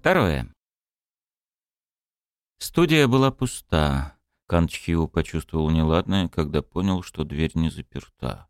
Второе. Студия была пуста. Канчхио почувствовал неладное, когда понял, что дверь не заперта.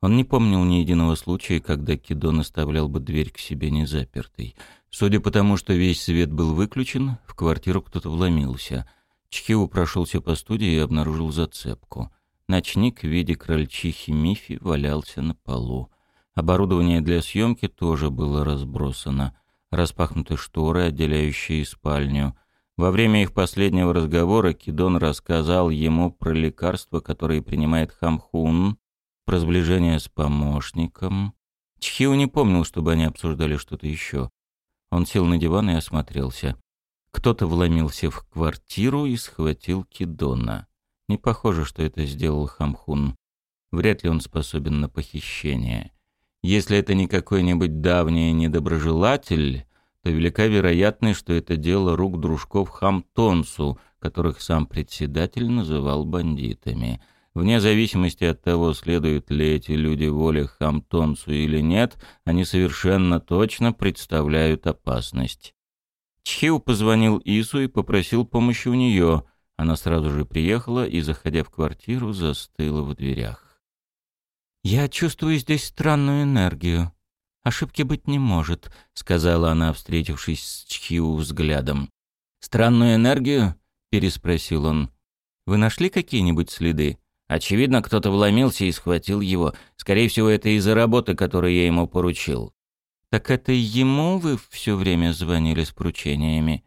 Он не помнил ни единого случая, когда Кидон оставлял бы дверь к себе незапертой. Судя по тому, что весь свет был выключен, в квартиру кто-то вломился. Чхиу прошелся по студии и обнаружил зацепку. Ночник в виде крольчихи Мифи валялся на полу. Оборудование для съемки тоже было разбросано. Распахнуты шторы, отделяющие спальню. Во время их последнего разговора Кидон рассказал ему про лекарства, которые принимает Хамхун, про сближение с помощником. Чхиу не помнил, чтобы они обсуждали что-то еще. Он сел на диван и осмотрелся. Кто-то вломился в квартиру и схватил Кидона. Не похоже, что это сделал Хамхун. Вряд ли он способен на похищение. Если это не какой-нибудь давний недоброжелатель, то велика вероятность, что это дело рук дружков Хамтонсу, которых сам председатель называл бандитами. Вне зависимости от того, следуют ли эти люди воле Хамтонсу или нет, они совершенно точно представляют опасность. Чхиу позвонил Ису и попросил помощи у нее. Она сразу же приехала и, заходя в квартиру, застыла в дверях. «Я чувствую здесь странную энергию. Ошибки быть не может», — сказала она, встретившись с Чхиу взглядом. «Странную энергию?» — переспросил он. «Вы нашли какие-нибудь следы?» Очевидно, кто-то вломился и схватил его. Скорее всего, это из-за работы, которую я ему поручил. Так это ему вы все время звонили с поручениями?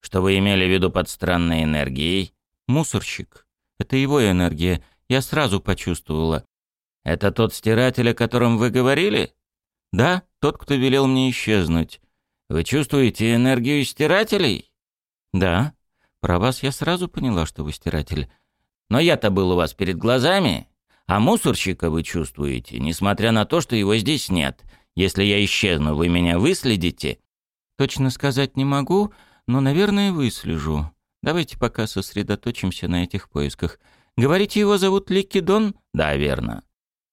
Что вы имели в виду под странной энергией? Мусорщик. Это его энергия. Я сразу почувствовала. Это тот стиратель, о котором вы говорили? Да, тот, кто велел мне исчезнуть. Вы чувствуете энергию стирателей? Да. Про вас я сразу поняла, что вы стиратель. Но я-то был у вас перед глазами, а мусорщика вы чувствуете, несмотря на то, что его здесь нет. Если я исчезну, вы меня выследите?» «Точно сказать не могу, но, наверное, выслежу. Давайте пока сосредоточимся на этих поисках. Говорите, его зовут Ликидон?» «Да, верно».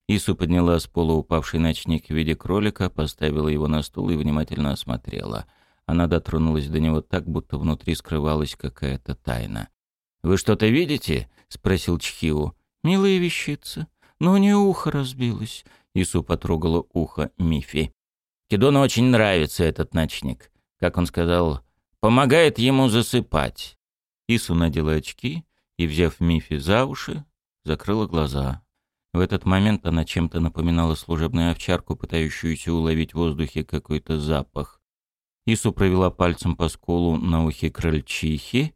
Ису подняла с пола упавший ночник в виде кролика, поставила его на стул и внимательно осмотрела. Она дотронулась до него так, будто внутри скрывалась какая-то тайна. «Вы что-то видите?» — спросил Чхиу. «Милая вещица. Но у нее ухо разбилось». Ису потрогала ухо Мифи. Кедону очень нравится этот ночник. Как он сказал, помогает ему засыпать. Ису надела очки и, взяв Мифи за уши, закрыла глаза. В этот момент она чем-то напоминала служебную овчарку, пытающуюся уловить в воздухе какой-то запах. Ису провела пальцем по сколу на ухе крольчихи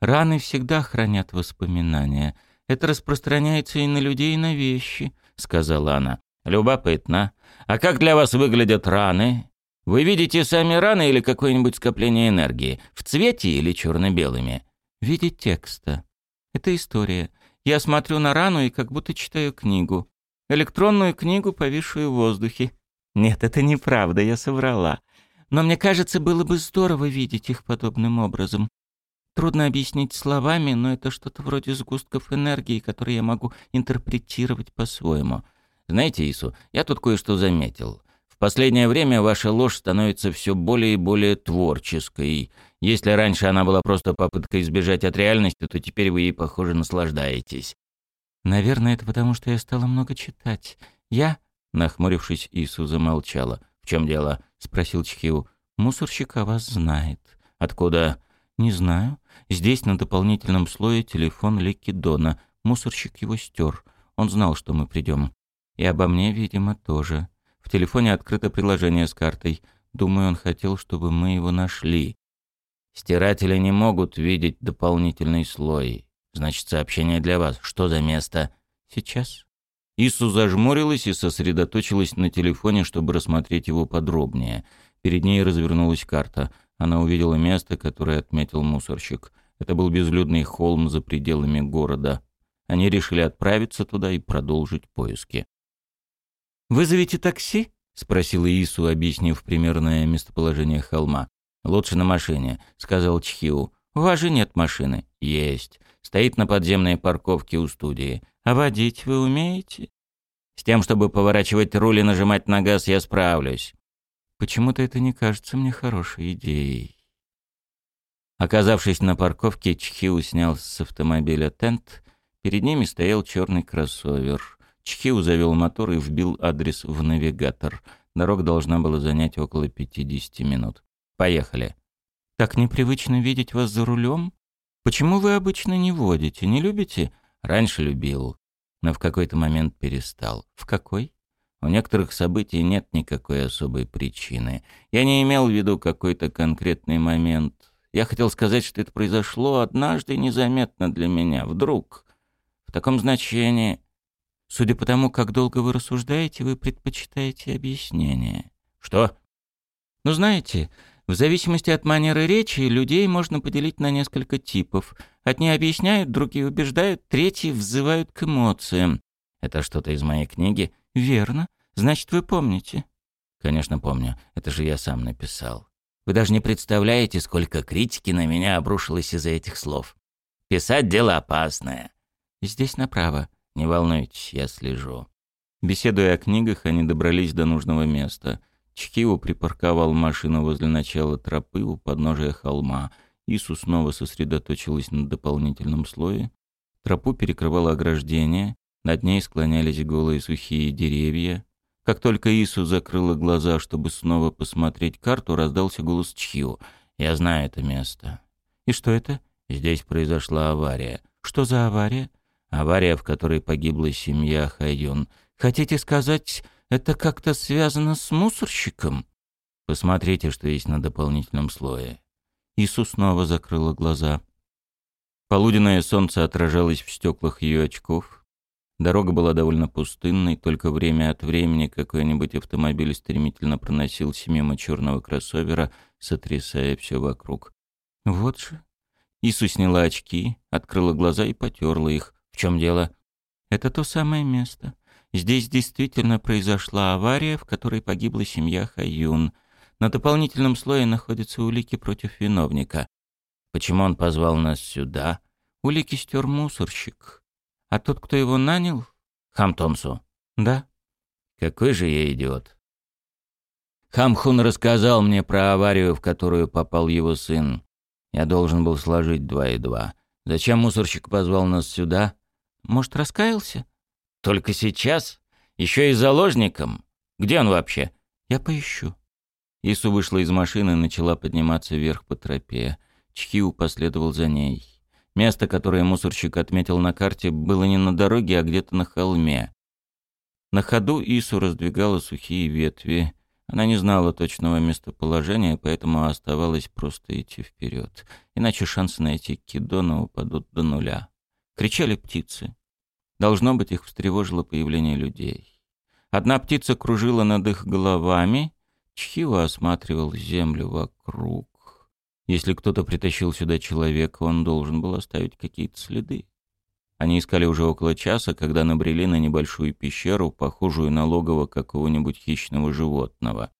Раны всегда хранят воспоминания. Это распространяется и на людей, и на вещи», — сказала она. «Любопытно. А как для вас выглядят раны? Вы видите сами раны или какое-нибудь скопление энергии? В цвете или черно-белыми?» «В виде текста. Это история. Я смотрю на рану и как будто читаю книгу. Электронную книгу, повисшую в воздухе. Нет, это неправда, я соврала. Но мне кажется, было бы здорово видеть их подобным образом. Трудно объяснить словами, но это что-то вроде сгустков энергии, которые я могу интерпретировать по-своему. Знаете, Ису, я тут кое-что заметил. В последнее время ваша ложь становится все более и более творческой. Если раньше она была просто попыткой избежать от реальности, то теперь вы ей, похоже, наслаждаетесь. Наверное, это потому, что я стала много читать. Я, нахмурившись, Ису замолчала. В чем дело? спросил Чхиу. Мусорщик о вас знает. Откуда? Не знаю. Здесь на дополнительном слое телефон Ликидона. Мусорщик его стер. Он знал, что мы придем. И обо мне, видимо, тоже. В телефоне открыто приложение с картой. Думаю, он хотел, чтобы мы его нашли. Стиратели не могут видеть дополнительный слой. Значит, сообщение для вас. Что за место? Сейчас. Ису зажмурилась и сосредоточилась на телефоне, чтобы рассмотреть его подробнее. Перед ней развернулась карта — она увидела место, которое отметил мусорщик. Это был безлюдный холм за пределами города. Они решили отправиться туда и продолжить поиски. «Вызовите такси?» — спросила Ису, объяснив примерное местоположение холма. «Лучше на машине», — сказал Чхиу. «У вас же нет машины». «Есть. Стоит на подземной парковке у студии. А водить вы умеете?» «С тем, чтобы поворачивать руль и нажимать на газ, я справлюсь». Почему-то это не кажется мне хорошей идеей. Оказавшись на парковке, Чхиу снял с автомобиля тент. Перед ними стоял черный кроссовер. Чхиу завел мотор и вбил адрес в навигатор. Дорога должна была занять около 50 минут. Поехали. Так непривычно видеть вас за рулем? Почему вы обычно не водите? Не любите? Раньше любил, но в какой-то момент перестал. В какой? У некоторых событий нет никакой особой причины. Я не имел в виду какой-то конкретный момент. Я хотел сказать, что это произошло однажды незаметно для меня, вдруг. В таком значении... Судя по тому, как долго вы рассуждаете, вы предпочитаете объяснение. Что? Ну, знаете, в зависимости от манеры речи людей можно поделить на несколько типов. Одни объясняют, другие убеждают, третьи взывают к эмоциям. Это что-то из моей книги? Верно. Значит, вы помните? Конечно, помню. Это же я сам написал. Вы даже не представляете, сколько критики на меня обрушилось из-за этих слов. Писать дело опасное. Здесь направо. Не волнуйтесь, я слежу. Беседуя о книгах, они добрались до нужного места — Чхио припарковал машину возле начала тропы у подножия холма. Ису снова сосредоточилась на дополнительном слое. Тропу перекрывало ограждение, над ней склонялись голые сухие деревья. Как только Ису закрыла глаза, чтобы снова посмотреть карту, раздался голос Чхио. «Я знаю это место». «И что это?» «Здесь произошла авария». «Что за авария?» «Авария, в которой погибла семья Хайон». «Хотите сказать, это как-то связано с мусорщиком? Посмотрите, что есть на дополнительном слое. Иисус снова закрыла глаза. Полуденное солнце отражалось в стеклах ее очков. Дорога была довольно пустынной, только время от времени какой-нибудь автомобиль стремительно проносился мимо черного кроссовера, сотрясая все вокруг. Вот же. Ису сняла очки, открыла глаза и потерла их. В чем дело? Это то самое место. Здесь действительно произошла авария, в которой погибла семья Хаюн. На дополнительном слое находятся улики против виновника. Почему он позвал нас сюда? Улики стер мусорщик. А тот, кто его нанял? Хамтонсу. Да. Какой же я идиот. Хамхун рассказал мне про аварию, в которую попал его сын. Я должен был сложить два и два. Зачем мусорщик позвал нас сюда? Может, раскаялся? Только сейчас? Еще и заложником? Где он вообще? Я поищу. Ису вышла из машины и начала подниматься вверх по тропе. Чхиу последовал за ней. Место, которое мусорщик отметил на карте, было не на дороге, а где-то на холме. На ходу Ису раздвигала сухие ветви. Она не знала точного местоположения, поэтому оставалось просто идти вперед. Иначе шансы найти Кидона упадут до нуля. Кричали птицы. Должно быть, их встревожило появление людей. Одна птица кружила над их головами, Чхива осматривал землю вокруг. Если кто-то притащил сюда человека, он должен был оставить какие-то следы. Они искали уже около часа, когда набрели на небольшую пещеру, похожую на логово какого-нибудь хищного животного.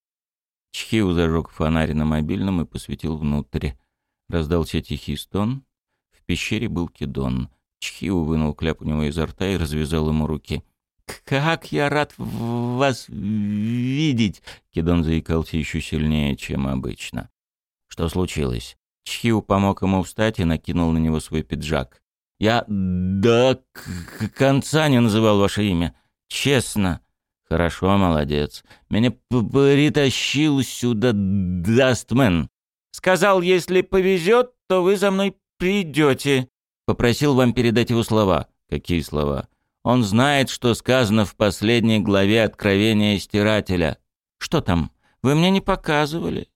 Чхиу зажег фонарь на мобильном и посветил внутрь. Раздался тихий стон. В пещере был кедон. Чхиу вынул кляп у него изо рта и развязал ему руки. «Как я рад вас видеть!» Кидон заикался еще сильнее, чем обычно. «Что случилось?» Чхиу помог ему встать и накинул на него свой пиджак. «Я до конца не называл ваше имя. Честно». «Хорошо, молодец. Меня притащил сюда Дастмен. Сказал, если повезет, то вы за мной придете. Попросил вам передать его слова. Какие слова? Он знает, что сказано в последней главе Откровения Стирателя. Что там? Вы мне не показывали.